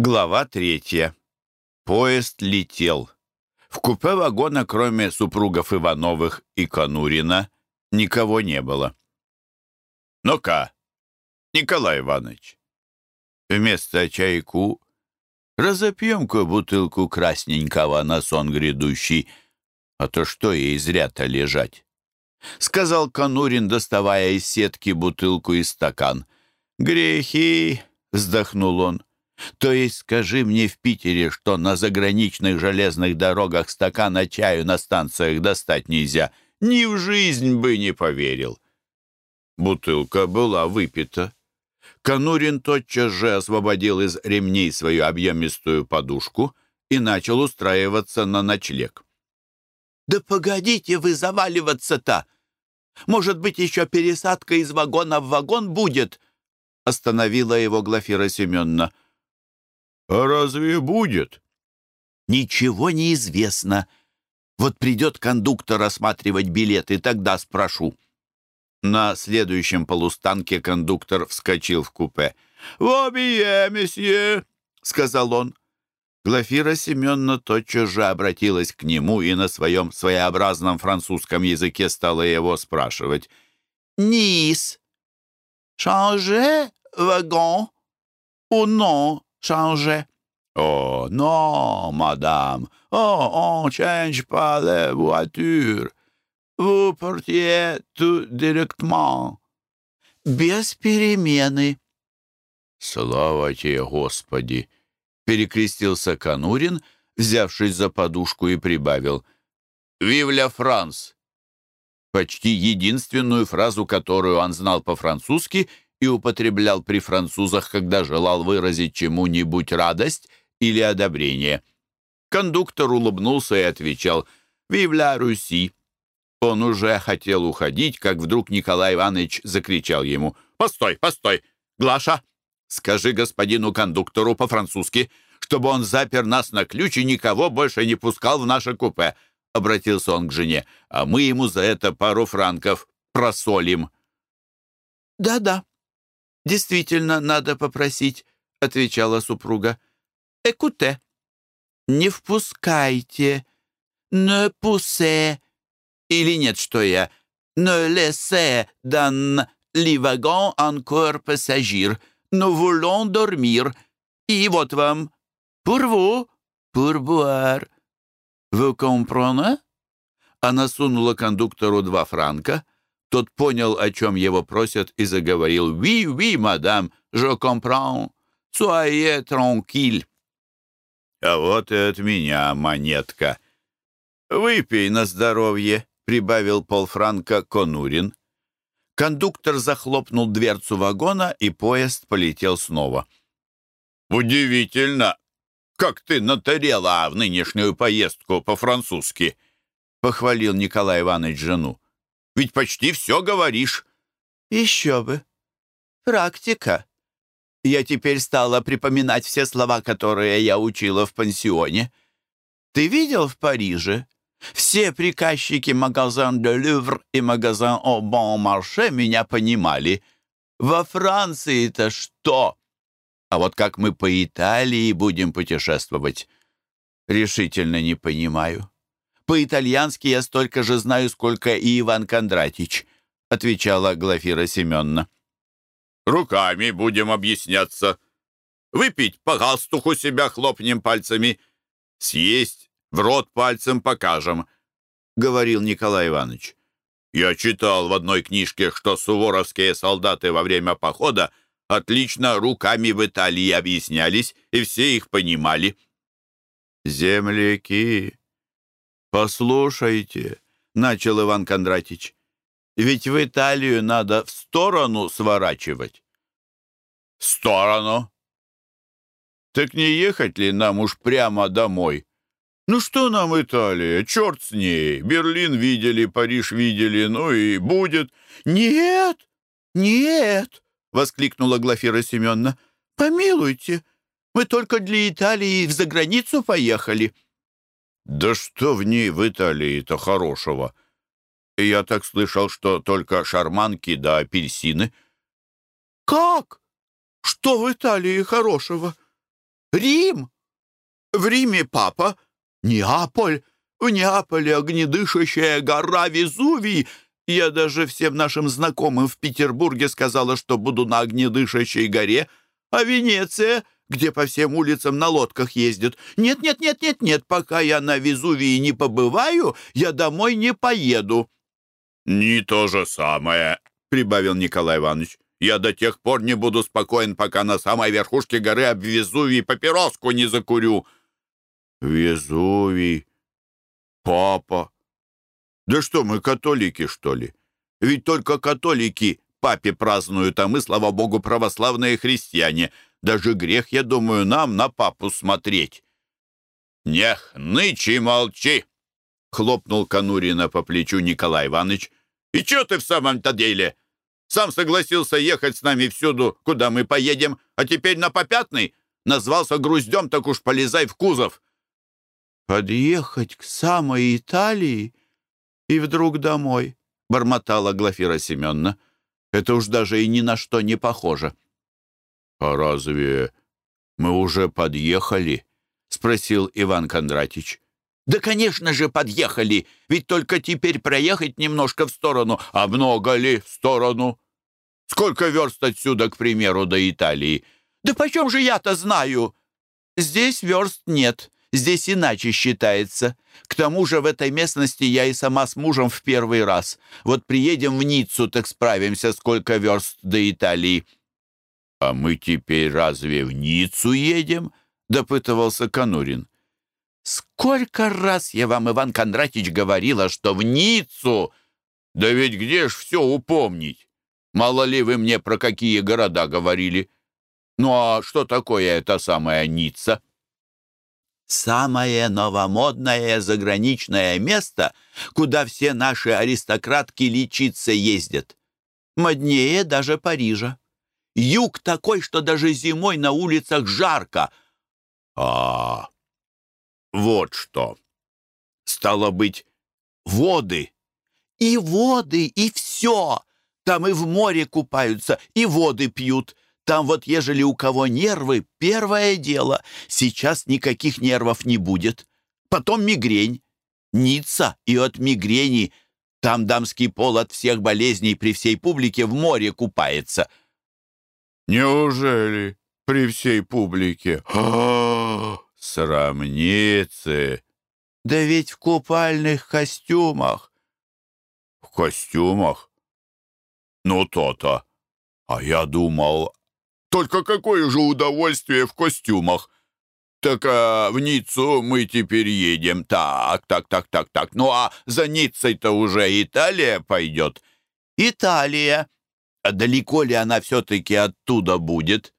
Глава третья. Поезд летел. В купе вагона, кроме супругов Ивановых и Конурина, никого не было. «Ну-ка, Николай Иванович, вместо чайку разопьем-ка бутылку красненького на сон грядущий, а то что ей зря-то лежать?» — сказал Конурин, доставая из сетки бутылку и стакан. «Грехи!» — вздохнул он. То есть скажи мне в Питере, что на заграничных железных дорогах стакана чаю на станциях достать нельзя. Ни в жизнь бы не поверил. Бутылка была выпита. Конурин тотчас же освободил из ремней свою объемистую подушку и начал устраиваться на ночлег. «Да погодите вы заваливаться-то! Может быть, еще пересадка из вагона в вагон будет?» Остановила его Глафира Семеновна. «А разве будет?» «Ничего не известно. Вот придет кондуктор осматривать билеты, тогда спрошу». На следующем полустанке кондуктор вскочил в купе. «Вобие, месье!» — сказал он. Глафира Семеновна тотчас же обратилась к нему и на своем своеобразном французском языке стала его спрашивать. «Низ! Шанже вагон? Ou non?» changer. Oh non, madame. Oh, on change pas les voitures. Vous portiez tout directement. Без перемены. Слава тебе, Господи! Перекрестился Конурин, взявшись за подушку и прибавил. «Вивля Франс!» Почти единственную фразу, которую он знал по-французски — и употреблял при французах, когда желал выразить чему-нибудь радость или одобрение. Кондуктор улыбнулся и отвечал «Вивля Руси». Он уже хотел уходить, как вдруг Николай Иванович закричал ему «Постой, постой! Глаша, скажи господину кондуктору по-французски, чтобы он запер нас на ключ и никого больше не пускал в наше купе». Обратился он к жене, а мы ему за это пару франков просолим. «Да-да», «Действительно, надо попросить», — отвечала супруга. «Экуте». «Не впускайте». «Не пусе». Или нет, что я? «Не dans les wagons encore passagers. Nous voulons dormir». И вот вам. «Pour vous, pour boire». «Vous comprenez?» Она сунула кондуктору два франка — тот понял, о чем его просят, и заговорил «Oui, oui, мадам, je comprends. Soyez tranquille». «А вот и от меня монетка. Выпей на здоровье», — прибавил полфранка Конурин. Кондуктор захлопнул дверцу вагона, и поезд полетел снова. «Удивительно, как ты натарела в нынешнюю поездку по-французски», — похвалил Николай Иванович жену. Ведь почти все говоришь». «Еще бы. Практика. Я теперь стала припоминать все слова, которые я учила в пансионе. Ты видел в Париже? Все приказчики магазин де Лювр и магазин О Бон Марше меня понимали. Во Франции-то что? А вот как мы по Италии будем путешествовать, решительно не понимаю». По-итальянски я столько же знаю, сколько и Иван Кондратич», — отвечала Глафира Семеновна. «Руками будем объясняться. Выпить по галстуху себя хлопнем пальцами. Съесть в рот пальцем покажем», — говорил Николай Иванович. «Я читал в одной книжке, что суворовские солдаты во время похода отлично руками в Италии объяснялись, и все их понимали». «Земляки», «Послушайте», — начал Иван Кондратич, «ведь в Италию надо в сторону сворачивать». «В сторону?» «Так не ехать ли нам уж прямо домой?» «Ну что нам Италия? Черт с ней! Берлин видели, Париж видели, ну и будет». «Нет, нет!» — воскликнула Глафира Семеновна. «Помилуйте, мы только для Италии в заграницу поехали». Да что в ней в Италии-то хорошего? Я так слышал, что только шарманки да апельсины. Как? Что в Италии хорошего? Рим! В Риме папа, Неаполь, в Неаполе огнедышащая гора Везувий. Я даже всем нашим знакомым в Петербурге сказала, что буду на огнедышащей горе, а Венеция, где по всем улицам на лодках ездят. Нет, нет, нет, нет, нет, пока я на Везувии не побываю, я домой не поеду. «Не то же самое», — прибавил Николай Иванович. «Я до тех пор не буду спокоен, пока на самой верхушке горы об Везувий папироску не закурю». «Везувий, папа. Да что мы, католики, что ли? Ведь только католики папе празднуют, а мы, слава богу, православные христиане. Даже грех, я думаю, нам на папу смотреть». «Не хнычи, молчи!» — хлопнул Конурина по плечу Николай Иванович. «И что ты в самом-то деле? Сам согласился ехать с нами всюду, куда мы поедем, а теперь на попятный? Назвался груздем, так уж полезай в кузов. «Подъехать к самой Италии и вдруг домой», — бормотала Глафира Семеновна. «Это уж даже и ни на что не похоже». «А разве мы уже подъехали?» — спросил Иван Кондратич. «Да, конечно же, подъехали, ведь только теперь проехать немножко в сторону. А много ли в сторону? Сколько верст отсюда, к примеру, до Италии? Да почем же я-то знаю? Здесь верст нет». Здесь иначе считается. К тому же в этой местности я и сама с мужем в первый раз. Вот приедем в Ниццу, так справимся, сколько верст до Италии». «А мы теперь разве в Ниццу едем?» — допытывался Конурин. «Сколько раз я вам, Иван Кондратич, говорила, что в Ниццу!» «Да ведь где ж все упомнить? Мало ли вы мне про какие города говорили? Ну а что такое эта самая Ницца?» самое новомодное заграничное место, куда все наши аристократки лечиться ездят. Моднее даже Парижа. Юг такой, что даже зимой на улицах жарко. А, вот что. Стало быть, воды. И воды, и все. Там и в море купаются, и воды пьют. Там вот, ежели у кого нервы, первое дело. Сейчас никаких нервов не будет. Потом мигрень. Ницца и от мигрени. Там дамский пол от всех болезней при всей публике в море купается. Неужели при всей публике? О, срамницы! Да ведь в купальных костюмах. В костюмах? Ну, то-то. А я думал, только какое же удовольствие в костюмах! Так а в Ниццу мы теперь едем. Так, так, так, так, так. Ну а за Ниццей-то уже Италия пойдет. Италия. Далеко ли она все-таки оттуда будет?